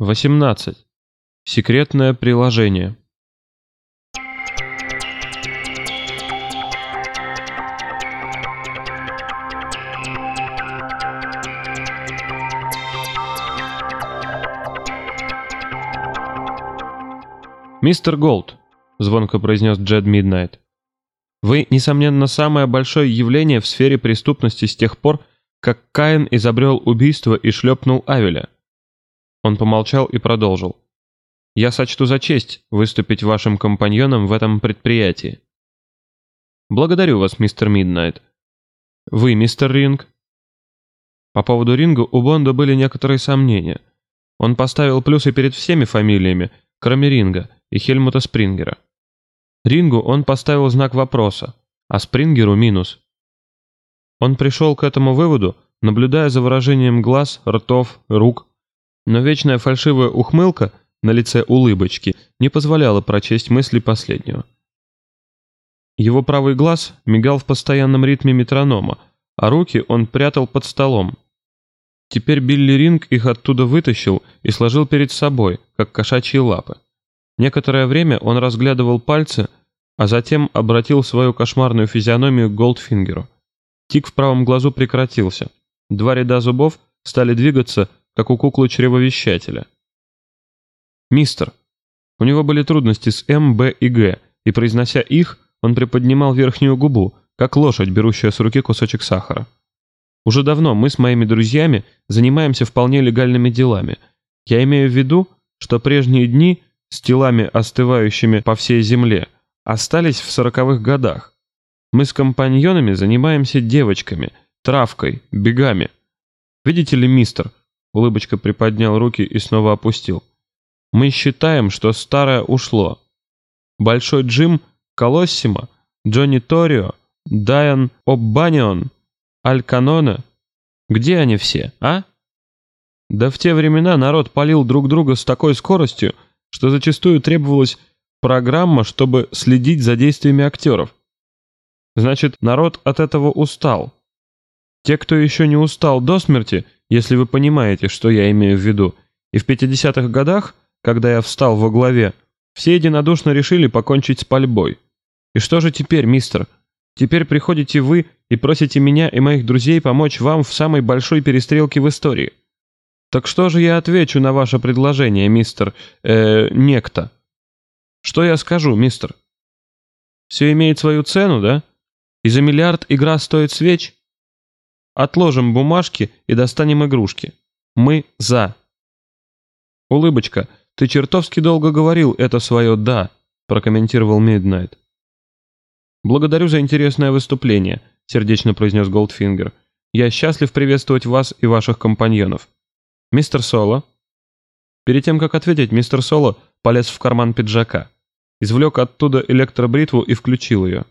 18. Секретное приложение. «Мистер Голд», — звонко произнес Джед Миднайт, — «вы, несомненно, самое большое явление в сфере преступности с тех пор, как Каин изобрел убийство и шлепнул Авеля». Он помолчал и продолжил. «Я сочту за честь выступить вашим компаньоном в этом предприятии». «Благодарю вас, мистер Миднайт». «Вы, мистер Ринг?» По поводу Ринга у Бонда были некоторые сомнения. Он поставил плюсы перед всеми фамилиями, кроме Ринга и Хельмута Спрингера. Рингу он поставил знак вопроса, а Спрингеру минус. Он пришел к этому выводу, наблюдая за выражением глаз, ртов, рук но вечная фальшивая ухмылка на лице улыбочки не позволяла прочесть мысли последнего. Его правый глаз мигал в постоянном ритме метронома, а руки он прятал под столом. Теперь Билли Ринг их оттуда вытащил и сложил перед собой, как кошачьи лапы. Некоторое время он разглядывал пальцы, а затем обратил свою кошмарную физиономию к Голдфингеру. Тик в правом глазу прекратился. Два ряда зубов стали двигаться как у куклы чревовещателя. «Мистер». У него были трудности с М, Б и Г, и, произнося их, он приподнимал верхнюю губу, как лошадь, берущая с руки кусочек сахара. Уже давно мы с моими друзьями занимаемся вполне легальными делами. Я имею в виду, что прежние дни с телами, остывающими по всей земле, остались в сороковых годах. Мы с компаньонами занимаемся девочками, травкой, бегами. Видите ли, мистер, Улыбочка приподнял руки и снова опустил. «Мы считаем, что старое ушло. Большой Джим, Колоссима, Джонни Торио, Дайан Оббанион, Аль Каноне. Где они все, а?» Да в те времена народ палил друг друга с такой скоростью, что зачастую требовалась программа, чтобы следить за действиями актеров. Значит, народ от этого устал. Те, кто еще не устал до смерти – если вы понимаете, что я имею в виду. И в 50-х годах, когда я встал во главе, все единодушно решили покончить с пальбой. И что же теперь, мистер? Теперь приходите вы и просите меня и моих друзей помочь вам в самой большой перестрелке в истории. Так что же я отвечу на ваше предложение, мистер... э некто? Что я скажу, мистер? Все имеет свою цену, да? И за миллиард игра стоит свеч? Отложим бумажки и достанем игрушки. Мы за. Улыбочка, ты чертовски долго говорил это свое «да», прокомментировал Миднайт. Благодарю за интересное выступление, сердечно произнес Голдфингер. Я счастлив приветствовать вас и ваших компаньонов. Мистер Соло. Перед тем, как ответить, мистер Соло полез в карман пиджака. Извлек оттуда электробритву и включил ее.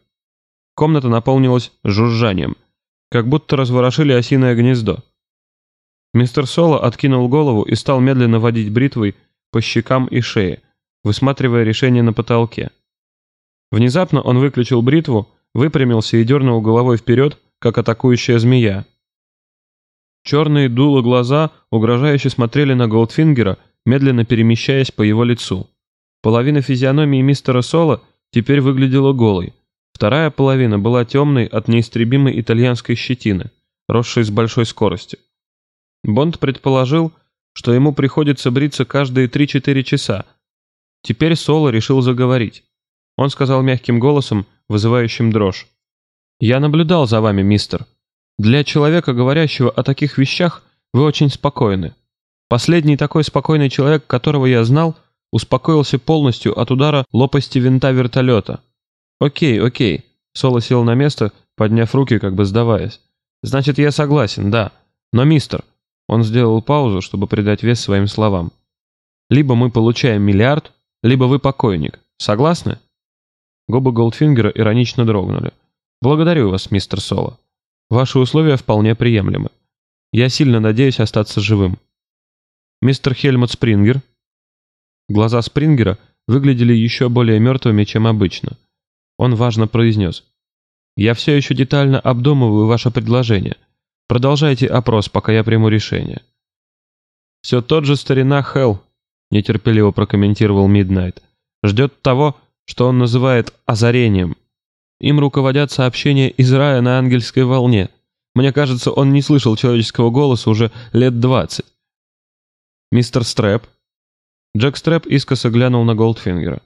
Комната наполнилась жужжанием – как будто разворошили осиное гнездо. Мистер Соло откинул голову и стал медленно водить бритвой по щекам и шее, высматривая решение на потолке. Внезапно он выключил бритву, выпрямился и дернул головой вперед, как атакующая змея. Черные дуло глаза угрожающе смотрели на Голдфингера, медленно перемещаясь по его лицу. Половина физиономии мистера Соло теперь выглядела голой, Вторая половина была темной от неистребимой итальянской щетины, росшей с большой скоростью. Бонд предположил, что ему приходится бриться каждые 3-4 часа. Теперь Соло решил заговорить. Он сказал мягким голосом, вызывающим дрожь. «Я наблюдал за вами, мистер. Для человека, говорящего о таких вещах, вы очень спокойны. Последний такой спокойный человек, которого я знал, успокоился полностью от удара лопасти винта вертолета. «Окей, окей». Соло сел на место, подняв руки, как бы сдаваясь. «Значит, я согласен, да. Но, мистер...» Он сделал паузу, чтобы придать вес своим словам. «Либо мы получаем миллиард, либо вы покойник. Согласны?» Губы Голдфингера иронично дрогнули. «Благодарю вас, мистер Соло. Ваши условия вполне приемлемы. Я сильно надеюсь остаться живым». «Мистер Хельмут Спрингер?» Глаза Спрингера выглядели еще более мертвыми, чем обычно. Он важно произнес. «Я все еще детально обдумываю ваше предложение. Продолжайте опрос, пока я приму решение». «Все тот же старина Хелл», — нетерпеливо прокомментировал Миднайт. «Ждет того, что он называет озарением. Им руководят сообщения из рая на ангельской волне. Мне кажется, он не слышал человеческого голоса уже лет двадцать. «Мистер Стрэп?» Джек Стрэп искоса глянул на Голдфингера.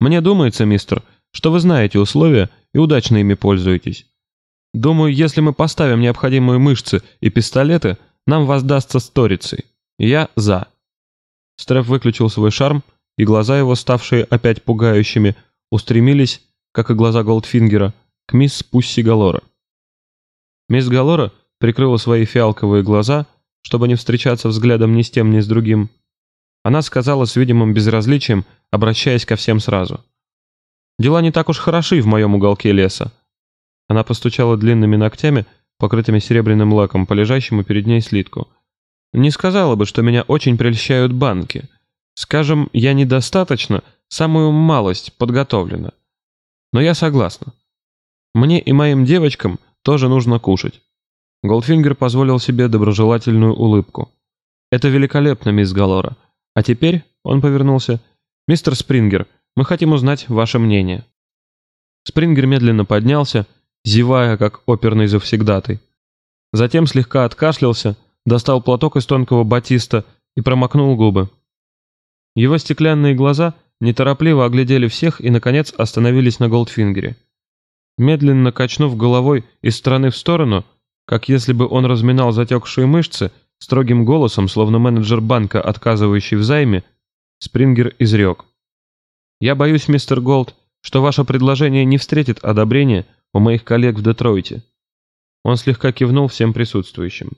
«Мне думается, мистер, что вы знаете условия и удачно ими пользуетесь. Думаю, если мы поставим необходимые мышцы и пистолеты, нам воздастся сторицей. Я за». Стрэп выключил свой шарм, и глаза его, ставшие опять пугающими, устремились, как и глаза Голдфингера, к мисс Пусси Галора. Мисс Галора прикрыла свои фиалковые глаза, чтобы не встречаться взглядом ни с тем, ни с другим. Она сказала с видимым безразличием, обращаясь ко всем сразу. «Дела не так уж хороши в моем уголке леса». Она постучала длинными ногтями, покрытыми серебряным лаком, по лежащему перед ней слитку. «Не сказала бы, что меня очень прельщают банки. Скажем, я недостаточно, самую малость подготовлена. Но я согласна. Мне и моим девочкам тоже нужно кушать. Голдфингер позволил себе доброжелательную улыбку. «Это великолепно, мисс Галора. А теперь...» — он повернулся. «Мистер Спрингер, мы хотим узнать ваше мнение». Спрингер медленно поднялся, зевая, как оперный завсегдатай. Затем слегка откашлялся, достал платок из тонкого батиста и промокнул губы. Его стеклянные глаза неторопливо оглядели всех и, наконец, остановились на Голдфингере. Медленно качнув головой из стороны в сторону, как если бы он разминал затекшие мышцы, строгим голосом, словно менеджер банка, отказывающий в займе, Спрингер изрек. «Я боюсь, мистер Голд, что ваше предложение не встретит одобрения у моих коллег в Детройте». Он слегка кивнул всем присутствующим.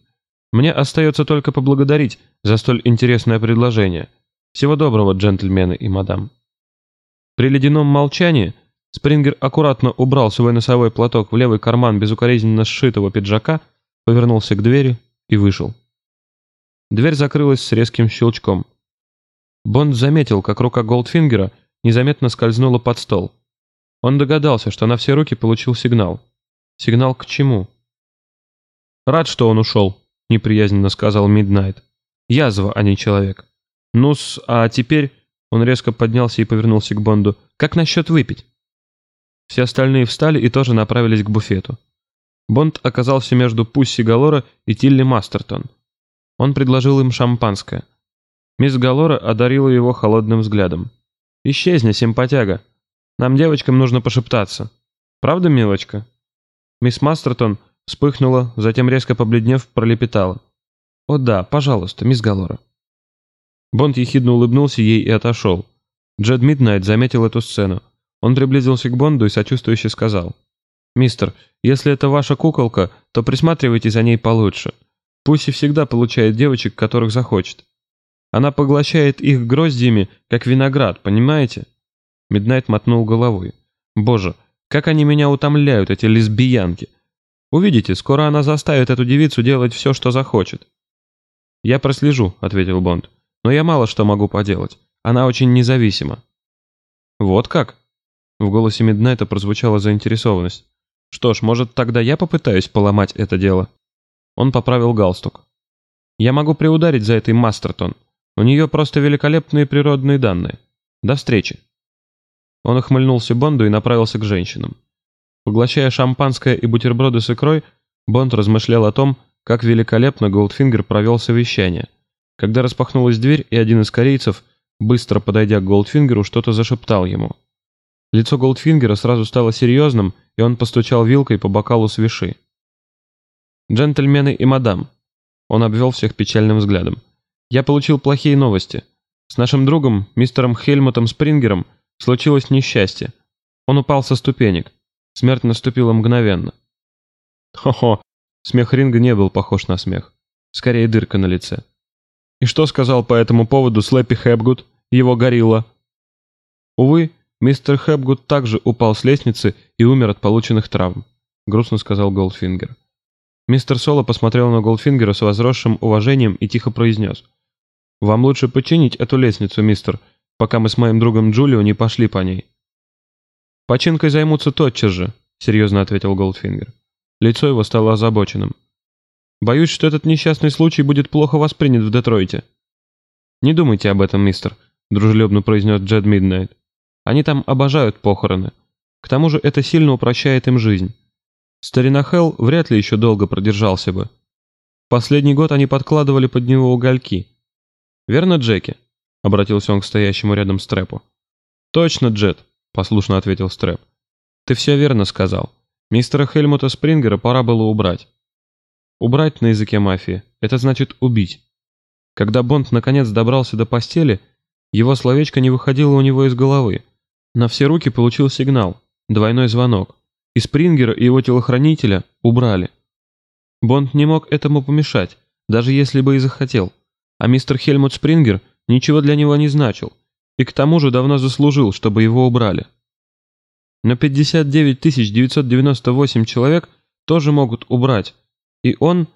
«Мне остается только поблагодарить за столь интересное предложение. Всего доброго, джентльмены и мадам». При ледяном молчании Спрингер аккуратно убрал свой носовой платок в левый карман безукоризненно сшитого пиджака, повернулся к двери и вышел. Дверь закрылась с резким щелчком. Бонд заметил, как рука Голдфингера незаметно скользнула под стол. Он догадался, что на все руки получил сигнал. Сигнал к чему? «Рад, что он ушел», — неприязненно сказал Миднайт. «Язва, а не человек». «Ну-с, а теперь...» Он резко поднялся и повернулся к Бонду. «Как насчет выпить?» Все остальные встали и тоже направились к буфету. Бонд оказался между Пусси Галора и Тилли Мастертон. Он предложил им шампанское. Мисс Галора одарила его холодным взглядом. «Исчезни, симпатяга. Нам, девочкам, нужно пошептаться. Правда, милочка?» Мисс Мастертон вспыхнула, затем резко побледнев, пролепетала. «О да, пожалуйста, мисс Галора». Бонд ехидно улыбнулся ей и отошел. Джед Миднайт заметил эту сцену. Он приблизился к Бонду и сочувствующе сказал. «Мистер, если это ваша куколка, то присматривайте за ней получше. Пусть всегда получает девочек, которых захочет. Она поглощает их гроздьями, как виноград, понимаете?» Миднайт мотнул головой. «Боже, как они меня утомляют, эти лесбиянки! Увидите, скоро она заставит эту девицу делать все, что захочет». «Я прослежу», — ответил Бонд. «Но я мало что могу поделать. Она очень независима». «Вот как?» В голосе Миднайта прозвучала заинтересованность. «Что ж, может, тогда я попытаюсь поломать это дело?» Он поправил галстук. «Я могу приударить за этой Мастертон. У нее просто великолепные природные данные. До встречи!» Он ухмыльнулся Бонду и направился к женщинам. Поглощая шампанское и бутерброды с икрой, Бонд размышлял о том, как великолепно Голдфингер провел совещание. Когда распахнулась дверь, и один из корейцев, быстро подойдя к Голдфингеру, что-то зашептал ему. Лицо Голдфингера сразу стало серьезным, и он постучал вилкой по бокалу с виши. «Джентльмены и мадам», — он обвел всех печальным взглядом, — «я получил плохие новости. С нашим другом, мистером Хельмутом Спрингером, случилось несчастье. Он упал со ступенек. Смерть наступила мгновенно». «Хо-хо!» Смех Ринга не был похож на смех. Скорее, дырка на лице. «И что сказал по этому поводу Слэппи Хэбгуд, его горилла?» Увы, «Мистер Хэбгуд также упал с лестницы и умер от полученных травм», — грустно сказал Голдфингер. Мистер Соло посмотрел на Голдфингера с возросшим уважением и тихо произнес. «Вам лучше починить эту лестницу, мистер, пока мы с моим другом Джулио не пошли по ней». «Починкой займутся тотчас же», — серьезно ответил Голдфингер. Лицо его стало озабоченным. «Боюсь, что этот несчастный случай будет плохо воспринят в Детройте». «Не думайте об этом, мистер», — дружелюбно произнес Джед Миднайт. «Они там обожают похороны. К тому же это сильно упрощает им жизнь. Старина Хелл вряд ли еще долго продержался бы. Последний год они подкладывали под него угольки. «Верно, Джеки?» — обратился он к стоящему рядом Стрэпу. «Точно, Джет», — послушно ответил Стрэп. «Ты все верно сказал. Мистера Хельмута Спрингера пора было убрать». Убрать на языке мафии — это значит убить. Когда Бонд наконец добрался до постели, его словечко не выходило у него из головы. На все руки получил сигнал, двойной звонок, и Спрингера и его телохранителя убрали. Бонд не мог этому помешать, даже если бы и захотел, а мистер Хельмут Спрингер ничего для него не значил, и к тому же давно заслужил, чтобы его убрали. Но 59 998 человек тоже могут убрать, и он,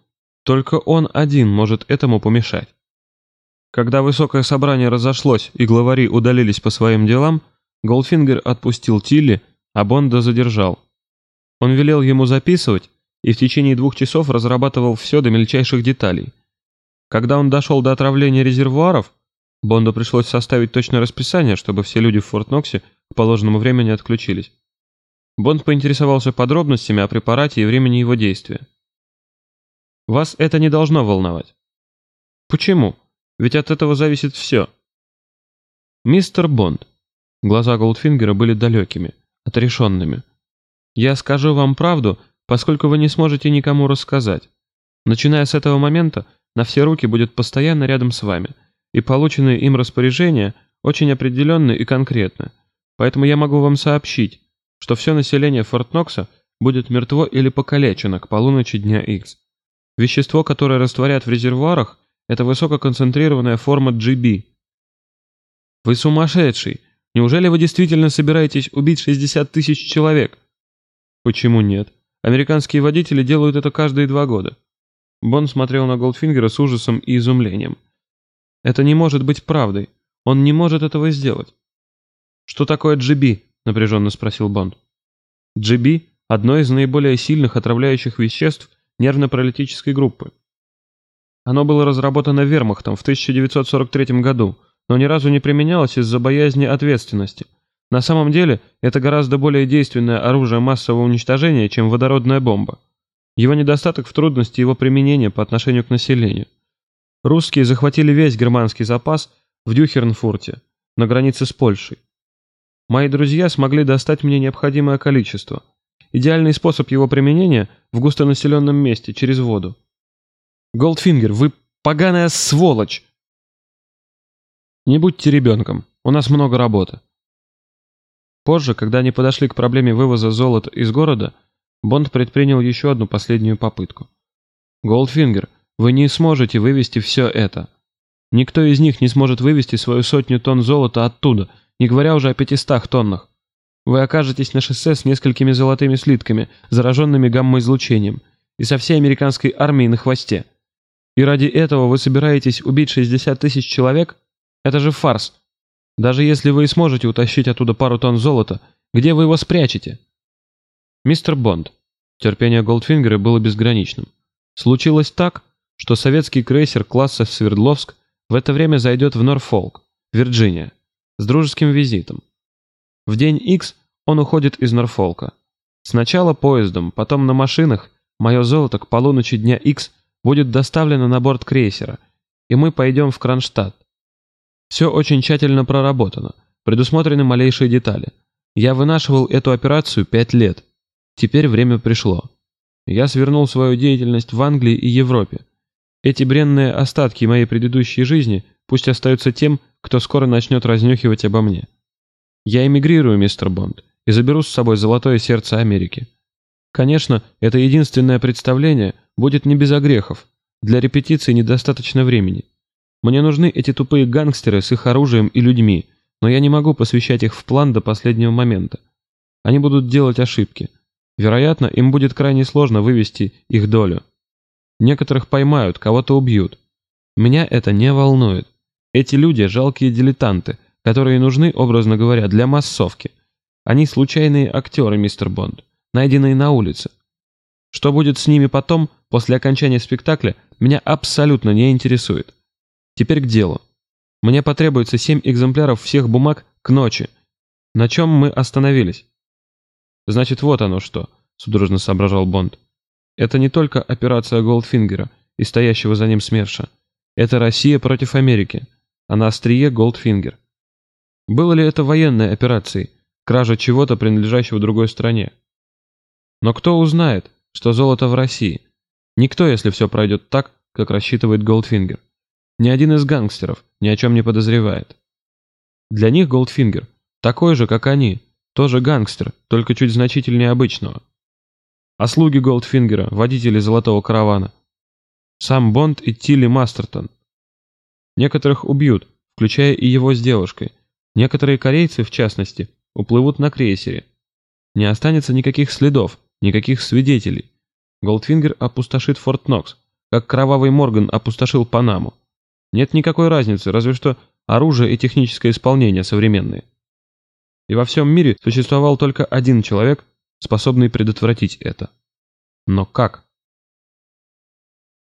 только он один может этому помешать. Когда высокое собрание разошлось и главари удалились по своим делам, Голдфингер отпустил Тилли, а Бонда задержал. Он велел ему записывать и в течение двух часов разрабатывал все до мельчайших деталей. Когда он дошел до отравления резервуаров, Бонду пришлось составить точное расписание, чтобы все люди в Форт-Ноксе к положенному времени отключились. Бонд поинтересовался подробностями о препарате и времени его действия. Вас это не должно волновать. Почему? Ведь от этого зависит все. Мистер Бонд. Глаза Голдфингера были далекими, отрешенными. Я скажу вам правду, поскольку вы не сможете никому рассказать. Начиная с этого момента, на все руки будет постоянно рядом с вами, и полученные им распоряжения очень определенны и конкретны. Поэтому я могу вам сообщить, что все население Форт Нокса будет мертво или покалечено к полуночи дня X. Вещество, которое растворят в резервуарах, это высококонцентрированная форма GB. Вы сумасшедший! Неужели вы действительно собираетесь убить 60 тысяч человек? Почему нет? Американские водители делают это каждые два года. Бон смотрел на Голдфингера с ужасом и изумлением. Это не может быть правдой. Он не может этого сделать. Что такое GB? напряженно спросил Бонд. GB – одно из наиболее сильных отравляющих веществ нервно-паралитической группы. Оно было разработано вермахтом в 1943 году, но ни разу не применялось из-за боязни ответственности. На самом деле, это гораздо более действенное оружие массового уничтожения, чем водородная бомба. Его недостаток в трудности его применения по отношению к населению. Русские захватили весь германский запас в Дюхернфурте, на границе с Польшей. Мои друзья смогли достать мне необходимое количество – Идеальный способ его применения в густонаселенном месте, через воду. Голдфингер, вы поганая сволочь! Не будьте ребенком, у нас много работы. Позже, когда они подошли к проблеме вывоза золота из города, Бонд предпринял еще одну последнюю попытку. Голдфингер, вы не сможете вывести все это. Никто из них не сможет вывести свою сотню тонн золота оттуда, не говоря уже о пятистах тоннах. Вы окажетесь на шоссе с несколькими золотыми слитками, зараженными гамма-излучением, и со всей американской армией на хвосте. И ради этого вы собираетесь убить 60 тысяч человек? Это же фарс. Даже если вы и сможете утащить оттуда пару тонн золота, где вы его спрячете? Мистер Бонд. Терпение Голдфингера было безграничным. Случилось так, что советский крейсер класса Свердловск в это время зайдет в Норфолк, Вирджиния, с дружеским визитом. В день X он уходит из Норфолка. Сначала поездом, потом на машинах мое золото к полуночи дня X будет доставлено на борт крейсера, и мы пойдем в Кронштадт. Все очень тщательно проработано, предусмотрены малейшие детали. Я вынашивал эту операцию пять лет. Теперь время пришло. Я свернул свою деятельность в Англии и Европе. Эти бренные остатки моей предыдущей жизни пусть остаются тем, кто скоро начнет разнюхивать обо мне. Я эмигрирую, мистер Бонд, и заберу с собой золотое сердце Америки. Конечно, это единственное представление будет не без огрехов. Для репетиции недостаточно времени. Мне нужны эти тупые гангстеры с их оружием и людьми, но я не могу посвящать их в план до последнего момента. Они будут делать ошибки. Вероятно, им будет крайне сложно вывести их долю. Некоторых поймают, кого-то убьют. Меня это не волнует. Эти люди – жалкие дилетанты, которые нужны, образно говоря, для массовки. Они случайные актеры, мистер Бонд, найденные на улице. Что будет с ними потом, после окончания спектакля, меня абсолютно не интересует. Теперь к делу. Мне потребуется семь экземпляров всех бумаг к ночи. На чем мы остановились? Значит, вот оно что, судорожно соображал Бонд. Это не только операция Голдфингера и стоящего за ним СМЕРШа. Это Россия против Америки, а на острие Голдфингер. Было ли это военной операцией, кража чего-то, принадлежащего другой стране? Но кто узнает, что золото в России? Никто, если все пройдет так, как рассчитывает Голдфингер. Ни один из гангстеров ни о чем не подозревает. Для них Голдфингер такой же, как они, тоже гангстер, только чуть значительнее обычного. А слуги Голдфингера, водители золотого каравана. Сам Бонд и Тилли Мастертон. Некоторых убьют, включая и его с девушкой. Некоторые корейцы, в частности, уплывут на крейсере. Не останется никаких следов, никаких свидетелей. Голдфингер опустошит Форт Нокс, как кровавый Морган опустошил Панаму. Нет никакой разницы, разве что оружие и техническое исполнение современные. И во всем мире существовал только один человек, способный предотвратить это. Но как?